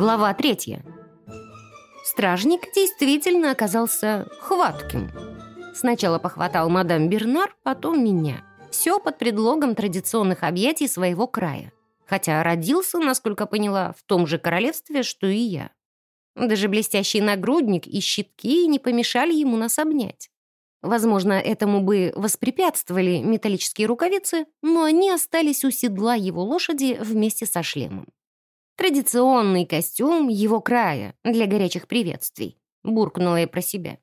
Глава третья. Стражник действительно оказался хватким. Сначала похватал мадам Бернар, потом меня. Все под предлогом традиционных объятий своего края. Хотя родился, насколько поняла, в том же королевстве, что и я. Даже блестящий нагрудник и щитки не помешали ему нас обнять. Возможно, этому бы воспрепятствовали металлические рукавицы, но они остались у седла его лошади вместе со шлемом. Традиционный костюм его края для горячих приветствий, буркнула я про себя.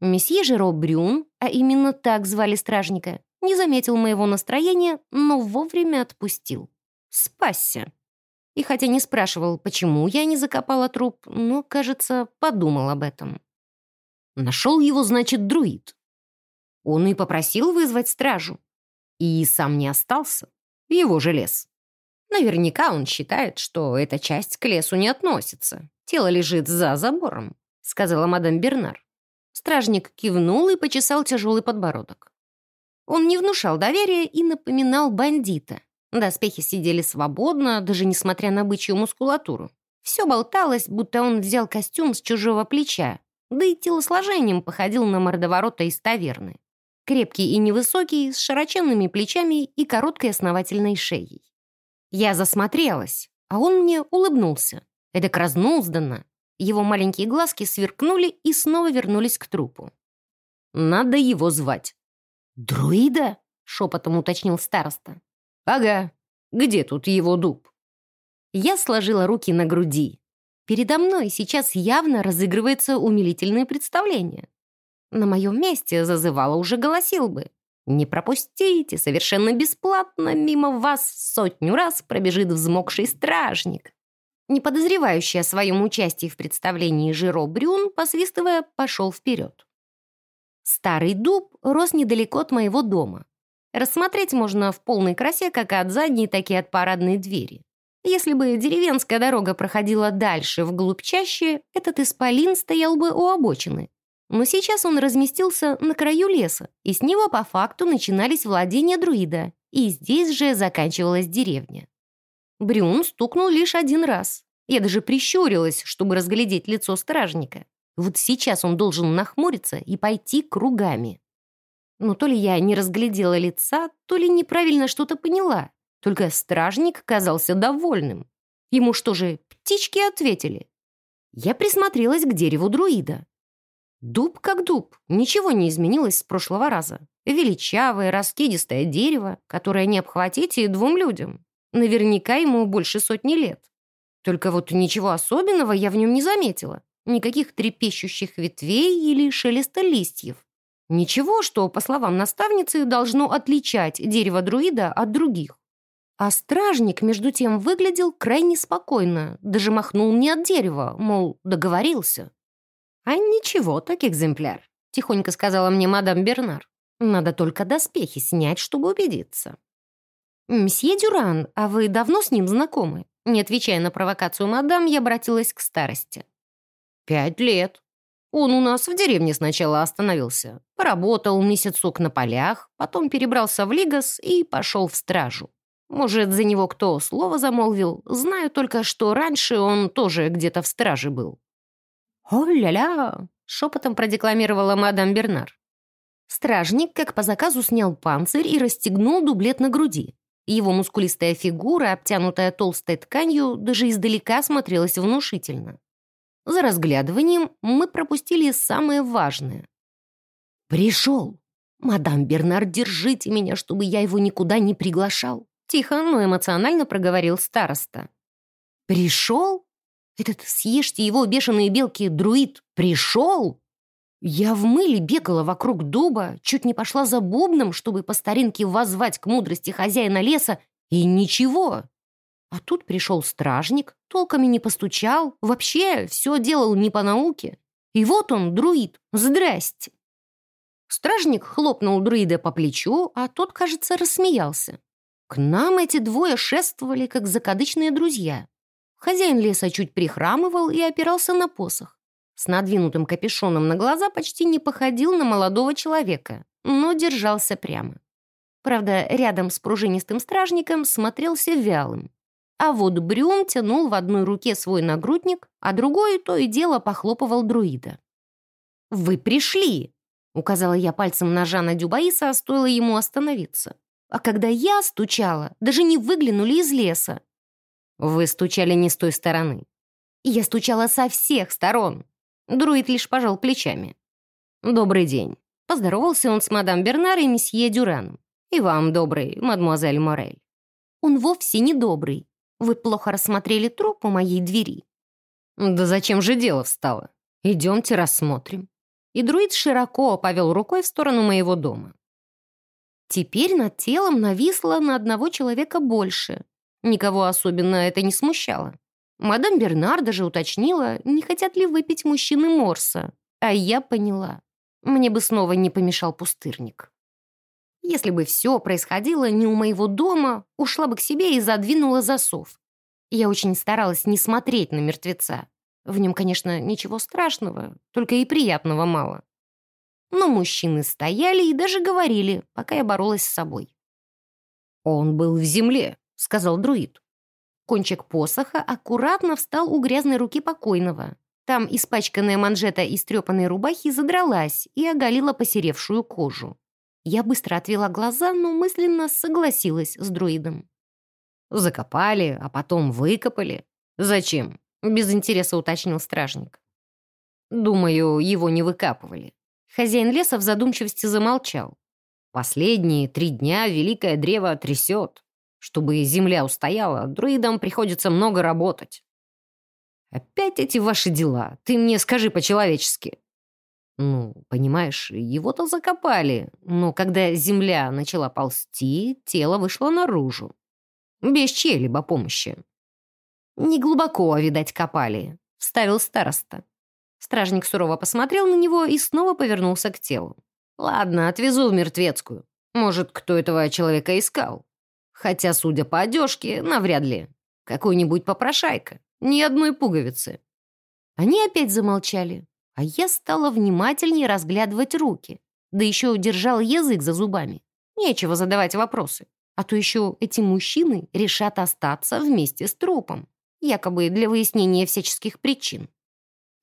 Месье Жеро Брюн, а именно так звали стражника, не заметил моего настроения, но вовремя отпустил. Спасся. И хотя не спрашивал, почему я не закопала труп, но, кажется, подумал об этом. Нашел его, значит, друид. Он и попросил вызвать стражу. И сам не остался. Его же лес. Наверняка он считает, что эта часть к лесу не относится. Тело лежит за забором, сказала мадам Бернар. Стражник кивнул и почесал тяжелый подбородок. Он не внушал доверия и напоминал бандита. Доспехи сидели свободно, даже несмотря на бычью мускулатуру. Все болталось, будто он взял костюм с чужого плеча, да и телосложением походил на мордоворота из таверны. Крепкий и невысокий, с широченными плечами и короткой основательной шеей. Я засмотрелась, а он мне улыбнулся. Эдак разнузданно. Его маленькие глазки сверкнули и снова вернулись к трупу. «Надо его звать». «Друида?» — шепотом уточнил староста. «Ага. Где тут его дуб?» Я сложила руки на груди. Передо мной сейчас явно разыгрывается умилительное представление. На моем месте зазывала уже голосил бы. Не пропустите, совершенно бесплатно мимо вас сотню раз пробежит взмокший стражник. Не подозревающий о своем участии в представлении Жиро Брюн, посвистывая, пошел вперед. Старый дуб рос недалеко от моего дома. Рассмотреть можно в полной красе как от задней, так и от парадной двери. Если бы деревенская дорога проходила дальше, вглубь чаще, этот исполин стоял бы у обочины. Но сейчас он разместился на краю леса, и с него по факту начинались владения друида, и здесь же заканчивалась деревня. Брюн стукнул лишь один раз. Я даже прищурилась, чтобы разглядеть лицо стражника. Вот сейчас он должен нахмуриться и пойти кругами. Но то ли я не разглядела лица, то ли неправильно что-то поняла. Только стражник казался довольным. Ему что же, птички ответили? Я присмотрелась к дереву друида. Дуб как дуб, ничего не изменилось с прошлого раза. Величавое, раскидистое дерево, которое не обхватить и двум людям. Наверняка ему больше сотни лет. Только вот ничего особенного я в нем не заметила. Никаких трепещущих ветвей или шелеста листьев. Ничего, что, по словам наставницы, должно отличать дерево друида от других. А стражник, между тем, выглядел крайне спокойно, даже махнул не от дерева, мол, договорился. «А ничего, так экземпляр», — тихонько сказала мне мадам Бернар. «Надо только доспехи снять, чтобы убедиться». «Мсье Дюран, а вы давно с ним знакомы?» Не отвечая на провокацию мадам, я обратилась к старости. «Пять лет. Он у нас в деревне сначала остановился. Поработал месяцок на полях, потом перебрался в Лигас и пошел в стражу. Может, за него кто слово замолвил, знаю только, что раньше он тоже где-то в страже был. «О-ля-ля!» — шепотом продекламировала мадам Бернар. Стражник, как по заказу, снял панцирь и расстегнул дублет на груди. Его мускулистая фигура, обтянутая толстой тканью, даже издалека смотрелась внушительно. За разглядыванием мы пропустили самое важное. «Пришел! Мадам Бернар, держите меня, чтобы я его никуда не приглашал!» Тихо, но эмоционально проговорил староста. «Пришел? Этот съешьте его бешеные белки друид пришел? Я в мыле бегала вокруг дуба, чуть не пошла за бубном, чтобы по старинке воззвать к мудрости хозяина леса, и ничего. А тут пришел стражник, толками не постучал, вообще все делал не по науке. И вот он, друид, здрасте. Стражник хлопнул друида по плечу, а тот, кажется, рассмеялся. К нам эти двое шествовали, как закадычные друзья. Хозяин леса чуть прихрамывал и опирался на посох. С надвинутым капюшоном на глаза почти не походил на молодого человека, но держался прямо. Правда, рядом с пружинистым стражником смотрелся вялым. а вот Брюм тянул в одной руке свой нагрудник, а другой то и дело похлопывал друида. «Вы пришли!» — указала я пальцем на Жана Дюбаиса, стоило ему остановиться. «А когда я стучала, даже не выглянули из леса». «Вы стучали не с той стороны». «Я стучала со всех сторон». Друид лишь пожал плечами. «Добрый день». Поздоровался он с мадам Бернар и месье Дюраном. «И вам добрый, мадемуазель Морель». «Он вовсе не добрый. Вы плохо рассмотрели труп у моей двери». «Да зачем же дело встало? Идемте рассмотрим» и друид широко повел рукой в сторону моего дома. Теперь над телом нависло на одного человека больше. Никого особенно это не смущало. Мадам Бернар даже уточнила, не хотят ли выпить мужчины морса. А я поняла. Мне бы снова не помешал пустырник. Если бы все происходило не у моего дома, ушла бы к себе и задвинула засов. Я очень старалась не смотреть на мертвеца. В нем, конечно, ничего страшного, только и приятного мало. Но мужчины стояли и даже говорили, пока я боролась с собой. «Он был в земле», — сказал друид. Кончик посоха аккуратно встал у грязной руки покойного. Там испачканная манжета из трепанной рубахи задралась и оголила посеревшую кожу. Я быстро отвела глаза, но мысленно согласилась с друидом. «Закопали, а потом выкопали. Зачем? Без интереса уточнил стражник. Думаю, его не выкапывали. Хозяин леса в задумчивости замолчал. Последние три дня великое древо трясет. Чтобы земля устояла, друидам приходится много работать. Опять эти ваши дела. Ты мне скажи по-человечески. Ну, понимаешь, его-то закопали, но когда земля начала ползти, тело вышло наружу. Без чьей-либо помощи. «Не глубоко, видать, копали», — вставил староста. Стражник сурово посмотрел на него и снова повернулся к телу. «Ладно, отвезу в мертвецкую. Может, кто этого человека искал? Хотя, судя по одежке, навряд ли. Какой-нибудь попрошайка. Ни одной пуговицы». Они опять замолчали, а я стала внимательнее разглядывать руки. Да еще удержал язык за зубами. Нечего задавать вопросы. А то еще эти мужчины решат остаться вместе с трупом якобы для выяснения всяческих причин.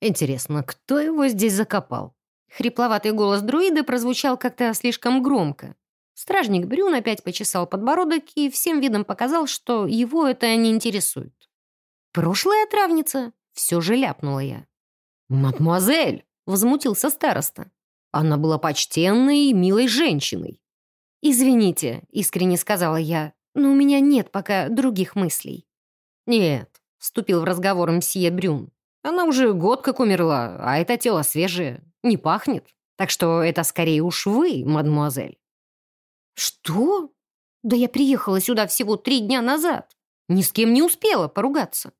Интересно, кто его здесь закопал? Хрипловатый голос друида прозвучал как-то слишком громко. Стражник Брюн опять почесал подбородок и всем видом показал, что его это не интересует. «Прошлая травница?» — все же ляпнула я. «Мадемуазель!» — возмутился староста. Она была почтенной и милой женщиной. «Извините», — искренне сказала я, «но у меня нет пока других мыслей». «Нет, Вступил в разговор мсье Брюн. «Она уже год как умерла, а это тело свежее, не пахнет. Так что это скорее уж вы, мадемуазель». «Что? Да я приехала сюда всего три дня назад. Ни с кем не успела поругаться».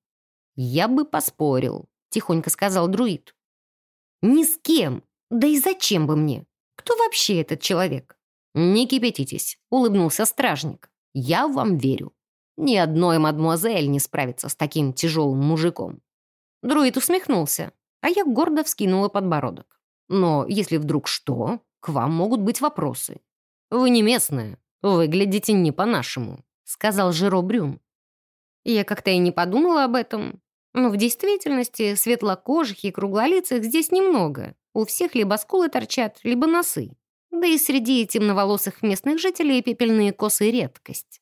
«Я бы поспорил», — тихонько сказал друид. «Ни с кем. Да и зачем бы мне? Кто вообще этот человек?» «Не кипятитесь», — улыбнулся стражник. «Я вам верю. Ни одной мадмуазель не справится с таким тяжелым мужиком. Друид усмехнулся, а я гордо вскинула подбородок. Но если вдруг что, к вам могут быть вопросы. Вы не местная, выглядите не по-нашему, сказал Жиро Брюн. Я как-то и не подумала об этом. Но в действительности светлокожих и круглолицых здесь немного. У всех либо скулы торчат, либо носы. Да и среди темноволосых местных жителей пепельные косы — редкость.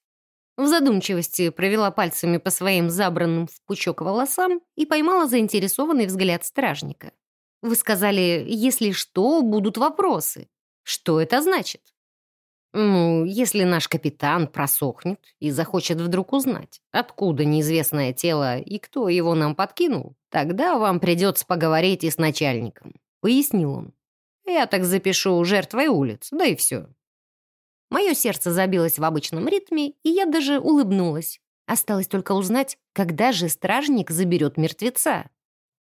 В задумчивости провела пальцами по своим забранным в пучок волосам и поймала заинтересованный взгляд стражника. «Вы сказали, если что, будут вопросы. Что это значит?» «Ну, если наш капитан просохнет и захочет вдруг узнать, откуда неизвестное тело и кто его нам подкинул, тогда вам придется поговорить и с начальником», — пояснил он. «Я так запишу жертвой улиц, да и все. Мое сердце забилось в обычном ритме, и я даже улыбнулась. Осталось только узнать, когда же стражник заберет мертвеца.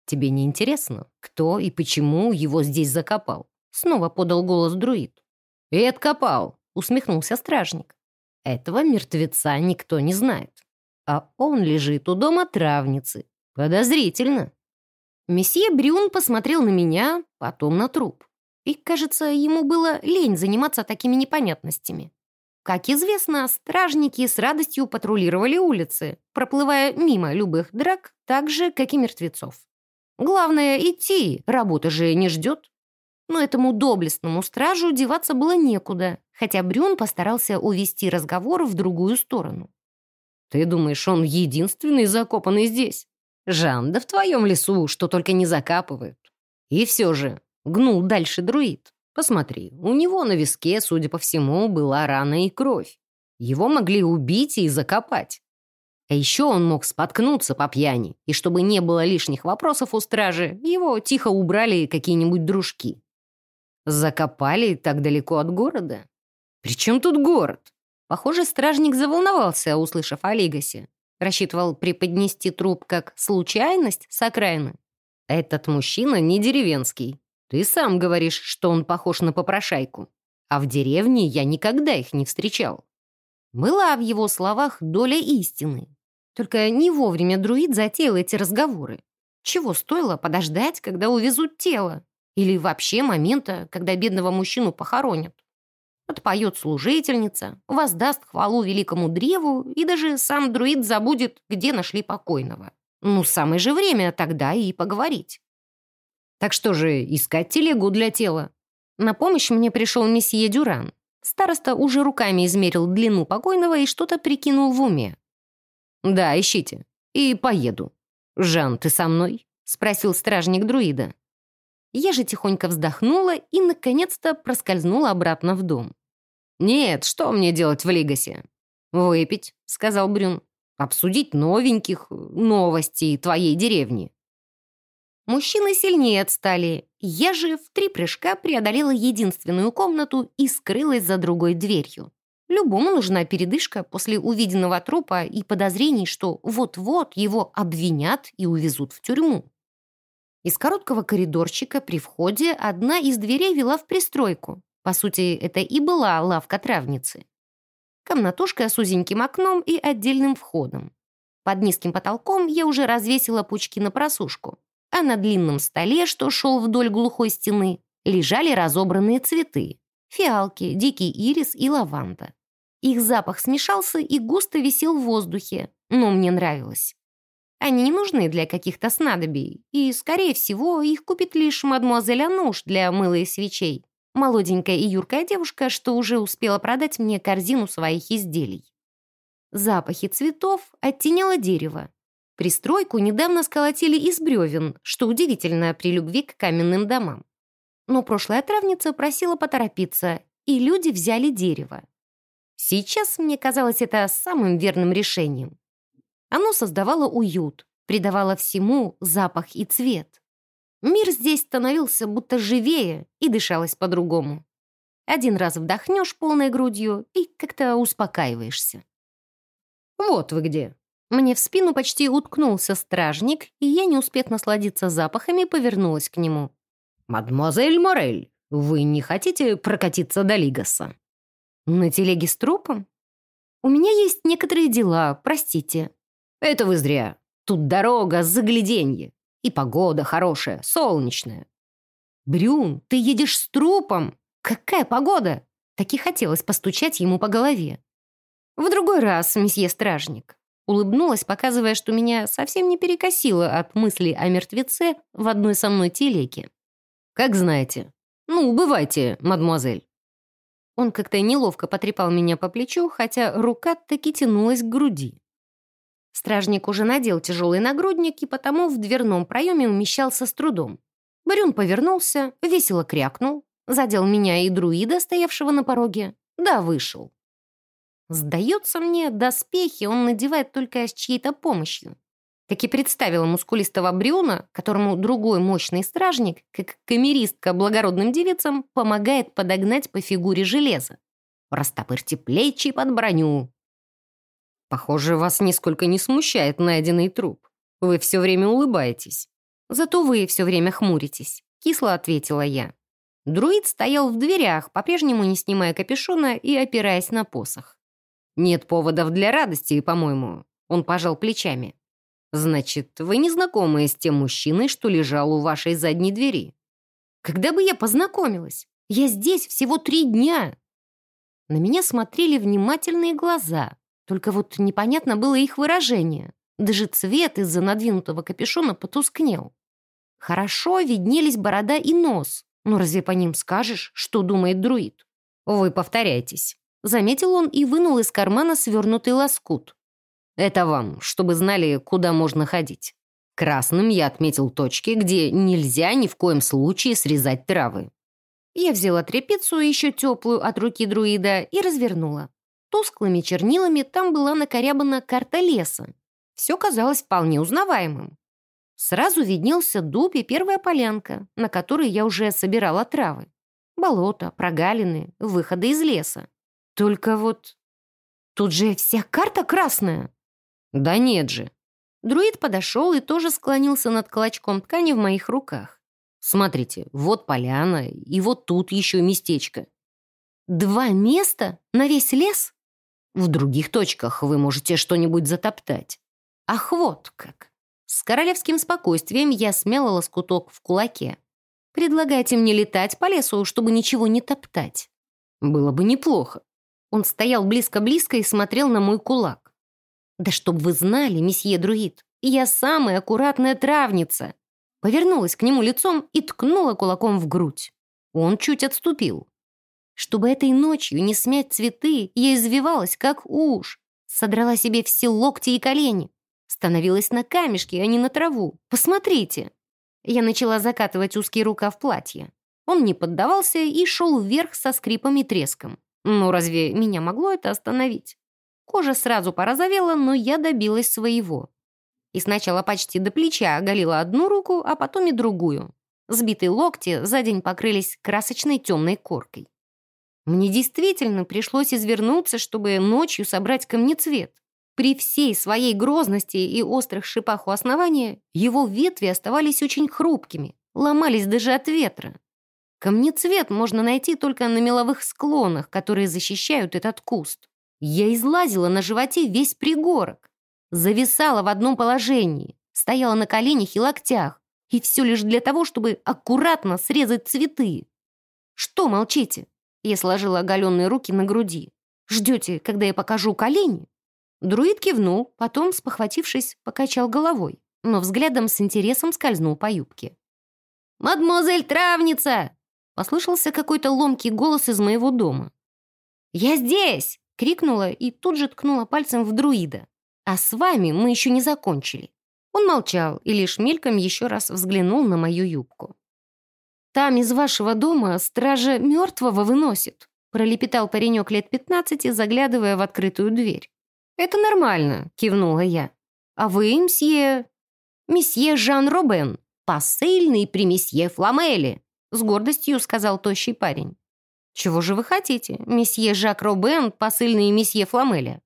«Тебе не интересно, кто и почему его здесь закопал?» Снова подал голос друид. «И откопал», — усмехнулся стражник. «Этого мертвеца никто не знает. А он лежит у дома травницы. Подозрительно». Месье Брюн посмотрел на меня, потом на труп. И, кажется, ему было лень заниматься такими непонятностями. Как известно, стражники с радостью патрулировали улицы, проплывая мимо любых драк, так же, как и мертвецов. Главное — идти, работа же не ждет. Но этому доблестному стражу деваться было некуда, хотя Брюн постарался увести разговор в другую сторону. «Ты думаешь, он единственный закопанный здесь? Жан, да в твоем лесу что только не закапывают. И все же, гнул дальше друид. Посмотри, у него на виске, судя по всему, была рана и кровь. Его могли убить и закопать. А еще он мог споткнуться по пьяни, и чтобы не было лишних вопросов у стражи, его тихо убрали какие-нибудь дружки. Закопали так далеко от города. Причем тут город? Похоже, стражник заволновался, услышав о Лигасе. Рассчитывал преподнести труп как случайность с окраины. Этот мужчина не деревенский. Ты сам говоришь, что он похож на попрошайку. А в деревне я никогда их не встречал. Была в его словах доля истины. Только не вовремя друид затеял эти разговоры. Чего стоило подождать, когда увезут тело? Или вообще момента, когда бедного мужчину похоронят? Отпоет служительница, воздаст хвалу великому древу, и даже сам друид забудет, где нашли покойного. Ну, самое же время тогда и поговорить. Так что же, искать телегу для тела? На помощь мне пришел месье Дюран. Староста уже руками измерил длину покойного и что-то прикинул в уме. «Да, ищите. И поеду. Жан, ты со мной?» — спросил стражник друида. Я же тихонько вздохнула и, наконец-то, проскользнула обратно в дом. «Нет, что мне делать в Лигасе?» «Выпить», — сказал Брюн. «Обсудить новеньких новостей твоей деревни». Мужчины сильнее отстали. Я же в три прыжка преодолела единственную комнату и скрылась за другой дверью. Любому нужна передышка после увиденного трупа и подозрений, что вот-вот его обвинят и увезут в тюрьму. Из короткого коридорчика при входе одна из дверей вела в пристройку. По сути, это и была лавка травницы. Комнатушка с узеньким окном и отдельным входом. Под низким потолком я уже развесила пучки на просушку а на длинном столе, что шел вдоль глухой стены, лежали разобранные цветы — фиалки, дикий ирис и лаванда. Их запах смешался и густо висел в воздухе, но мне нравилось. Они не нужны для каких-то снадобий, и, скорее всего, их купит лишь мадемуазель Ануш для мыла и свечей, молоденькая и юркая девушка, что уже успела продать мне корзину своих изделий. Запахи цветов оттеняло дерево, Пристройку недавно сколотили из бревен, что удивительно при любви к каменным домам. Но прошлая травница просила поторопиться, и люди взяли дерево. Сейчас мне казалось это самым верным решением. Оно создавало уют, придавало всему запах и цвет. Мир здесь становился будто живее и дышалось по-другому. Один раз вдохнешь полной грудью и как-то успокаиваешься. «Вот вы где!» Мне в спину почти уткнулся стражник, и я, не успев насладиться запахами, повернулась к нему. «Мадемуазель Морель, вы не хотите прокатиться до Лигаса?» «На телеге с трупом?» «У меня есть некоторые дела, простите». «Это вы зря. Тут дорога, загляденье. И погода хорошая, солнечная». «Брюн, ты едешь с трупом? Какая погода?» Так и хотелось постучать ему по голове. «В другой раз, месье стражник. Улыбнулась, показывая, что меня совсем не перекосило от мысли о мертвеце в одной со мной телеге. «Как знаете. Ну, бывайте, мадемуазель». Он как-то неловко потрепал меня по плечу, хотя рука таки тянулась к груди. Стражник уже надел тяжелый нагрудник и потому в дверном проеме умещался с трудом. Барюн повернулся, весело крякнул, задел меня и друида, стоявшего на пороге, да вышел. Сдается мне, доспехи он надевает только с чьей-то помощью. Так и представила мускулистого Брюна, которому другой мощный стражник, как камеристка благородным девицам, помогает подогнать по фигуре железо. Растопырьте плечи под броню. Похоже, вас нисколько не смущает найденный труп. Вы все время улыбаетесь. Зато вы все время хмуритесь, кисло ответила я. Друид стоял в дверях, по-прежнему не снимая капюшона и опираясь на посох. Нет поводов для радости, по-моему. Он пожал плечами. Значит, вы не знакомы с тем мужчиной, что лежал у вашей задней двери? Когда бы я познакомилась? Я здесь всего три дня. На меня смотрели внимательные глаза, только вот непонятно было их выражение. Даже цвет из-за надвинутого капюшона потускнел. Хорошо виднелись борода и нос, но разве по ним скажешь, что думает друид? Вы повторяйтесь. Заметил он и вынул из кармана свернутый лоскут. Это вам, чтобы знали, куда можно ходить. Красным я отметил точки, где нельзя ни в коем случае срезать травы. Я взяла тряпицу, еще теплую от руки друида, и развернула. Тусклыми чернилами там была накорябана карта леса. Все казалось вполне узнаваемым. Сразу виднелся дуб и первая полянка, на которой я уже собирала травы. Болото, прогалины, выходы из леса. Только вот... Тут же вся карта красная. Да нет же. Друид подошел и тоже склонился над клочком ткани в моих руках. Смотрите, вот поляна, и вот тут еще местечко. Два места на весь лес? В других точках вы можете что-нибудь затоптать. Ах, вот как. С королевским спокойствием я смяла лоскуток в кулаке. Предлагайте мне летать по лесу, чтобы ничего не топтать. Было бы неплохо. Он стоял близко-близко и смотрел на мой кулак. «Да чтоб вы знали, месье Друид, я самая аккуратная травница!» Повернулась к нему лицом и ткнула кулаком в грудь. Он чуть отступил. Чтобы этой ночью не смять цветы, я извивалась, как уж. Содрала себе все локти и колени. Становилась на камешки, а не на траву. Посмотрите. Я начала закатывать узкий рукав платья. Он не поддавался и шел вверх со скрипом и треском. Ну, разве меня могло это остановить? Кожа сразу порозовела, но я добилась своего. И сначала почти до плеча оголила одну руку, а потом и другую. Сбитые локти за день покрылись красочной темной коркой. Мне действительно пришлось извернуться, чтобы ночью собрать камнецвет. При всей своей грозности и острых шипах у основания его ветви оставались очень хрупкими, ломались даже от ветра. Камнецвет можно найти только на меловых склонах, которые защищают этот куст. Я излазила на животе весь пригорок, зависала в одном положении, стояла на коленях и локтях, и все лишь для того, чтобы аккуратно срезать цветы. Что молчите? Я сложила оголенные руки на груди. Ждете, когда я покажу колени? Друид кивнул, потом, спохватившись, покачал головой, но взглядом с интересом скользнул по юбке. «Мадемуазель Травница!» Послышался какой-то ломкий голос из моего дома. «Я здесь!» — крикнула и тут же ткнула пальцем в друида. «А с вами мы еще не закончили». Он молчал и лишь мельком еще раз взглянул на мою юбку. «Там из вашего дома стража мертвого выносит», пролепетал паренек лет пятнадцати, заглядывая в открытую дверь. «Это нормально», — кивнула я. «А вы, мсье...» «Месье Жан Робен, посыльный при месье Фламеле», с гордостью сказал тощий парень. «Чего же вы хотите, месье Жак Робен, посыльный месье Фламеля?»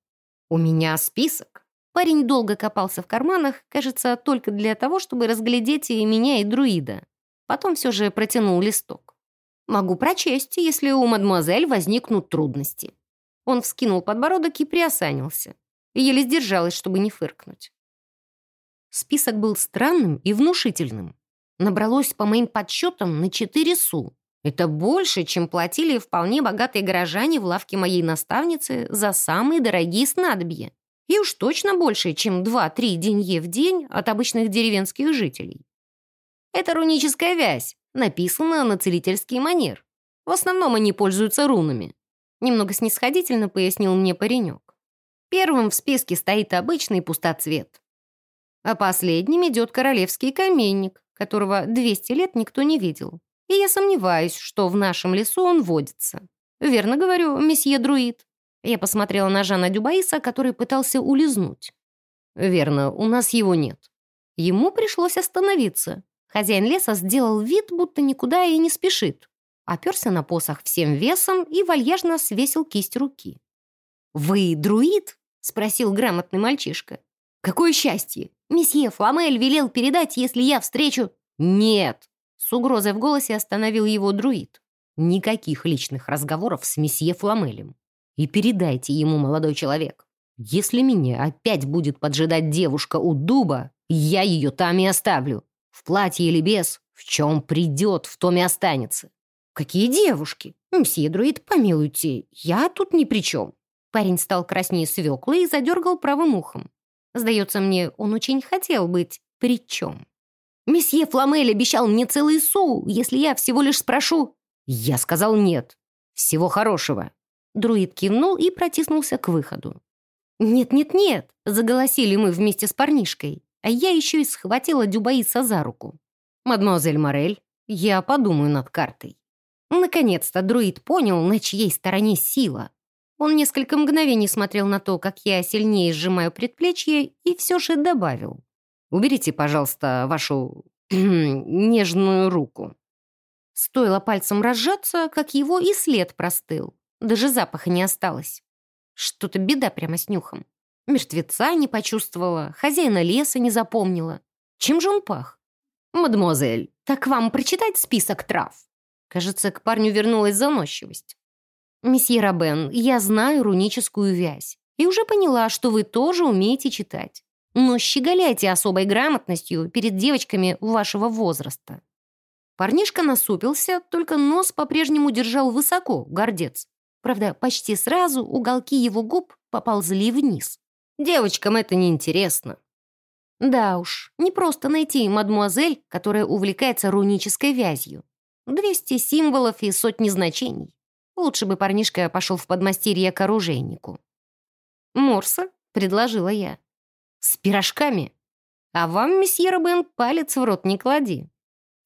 «У меня список». Парень долго копался в карманах, кажется, только для того, чтобы разглядеть и меня, и друида. Потом все же протянул листок. «Могу прочесть, если у мадемуазель возникнут трудности». Он вскинул подбородок и приосанился. Еле сдержалась, чтобы не фыркнуть. Список был странным и внушительным набралось, по моим подсчетам, на 4 су. Это больше, чем платили вполне богатые горожане в лавке моей наставницы за самые дорогие снадобья. И уж точно больше, чем 2-3 денье в день от обычных деревенских жителей. Это руническая вязь, написана на целительский манер. В основном они пользуются рунами. Немного снисходительно пояснил мне паренек. Первым в списке стоит обычный пустоцвет. А последним идет королевский каменник, которого 200 лет никто не видел. И я сомневаюсь, что в нашем лесу он водится. Верно говорю, месье Друид. Я посмотрела на Жана Дюбаиса, который пытался улизнуть. Верно, у нас его нет. Ему пришлось остановиться. Хозяин леса сделал вид, будто никуда и не спешит. Оперся на посох всем весом и вальяжно свесил кисть руки. «Вы друид?» — спросил грамотный мальчишка. «Какое счастье! Месье Фламель велел передать, если я встречу...» «Нет!» — с угрозой в голосе остановил его друид. «Никаких личных разговоров с месье Фламелем. И передайте ему, молодой человек, если меня опять будет поджидать девушка у дуба, я ее там и оставлю. В платье или без, в чем придет, в том и останется». «Какие девушки? «Мсье Друид, помилуйте, я тут ни при чем». Парень стал краснее свеклы и задергал правым ухом. Сдается мне, он очень хотел быть при чем. «Месье Фламель обещал мне целый су, если я всего лишь спрошу». Я сказал нет. «Всего хорошего». Друид кивнул и протиснулся к выходу. «Нет-нет-нет!» — заголосили мы вместе с парнишкой, а я еще и схватила Дюбаиса за руку. «Мадемуазель Морель, я подумаю над картой». Наконец-то друид понял, на чьей стороне сила. Он несколько мгновений смотрел на то, как я сильнее сжимаю предплечье, и все же добавил. «Уберите, пожалуйста, вашу нежную руку». Стоило пальцем разжаться, как его и след простыл. Даже запаха не осталось. Что-то беда прямо с нюхом. Мертвеца не почувствовала, хозяина леса не запомнила. Чем же он пах? «Мадемуазель, так вам прочитать список трав?» Кажется, к парню вернулась заносчивость. «Месье Рабен, я знаю руническую вязь и уже поняла, что вы тоже умеете читать. Но щеголяйте особой грамотностью перед девочками вашего возраста». Парнишка насупился, только нос по-прежнему держал высоко, гордец. Правда, почти сразу уголки его губ поползли вниз. Девочкам это неинтересно. Да уж, не просто найти мадмуазель, которая увлекается рунической вязью. Двести символов и сотни значений. Лучше бы парнишка пошел в подмастерье к оружейнику. «Морса?» — предложила я. «С пирожками? А вам, месье Робен, палец в рот не клади.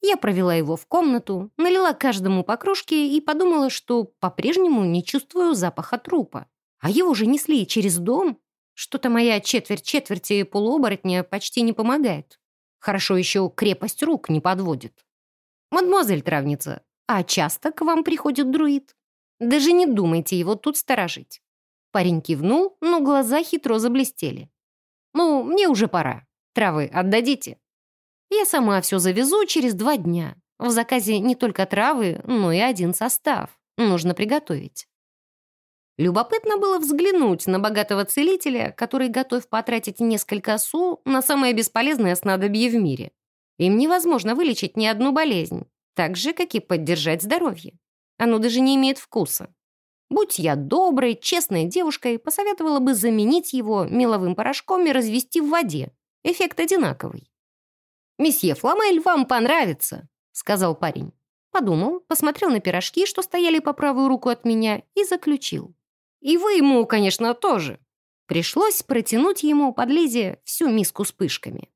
Я провела его в комнату, налила каждому по кружке и подумала, что по-прежнему не чувствую запаха трупа. А его же несли через дом. Что-то моя четверть четверти полуоборотня почти не помогает. Хорошо еще крепость рук не подводит. «Мадемуазель травница, а часто к вам приходит друид? Даже не думайте его тут сторожить». Парень кивнул, но глаза хитро заблестели. «Ну, мне уже пора. Травы отдадите?» Я сама все завезу через два дня. В заказе не только травы, но и один состав. Нужно приготовить. Любопытно было взглянуть на богатого целителя, который готов потратить несколько су на самое бесполезное снадобье в мире. Им невозможно вылечить ни одну болезнь, так же, как и поддержать здоровье. Оно даже не имеет вкуса. Будь я доброй, честной девушкой, посоветовала бы заменить его меловым порошком и развести в воде. Эффект одинаковый. «Месье Фламель, вам понравится», — сказал парень. Подумал, посмотрел на пирожки, что стояли по правую руку от меня, и заключил. «И вы ему, конечно, тоже». Пришлось протянуть ему под Лизе всю миску с пышками.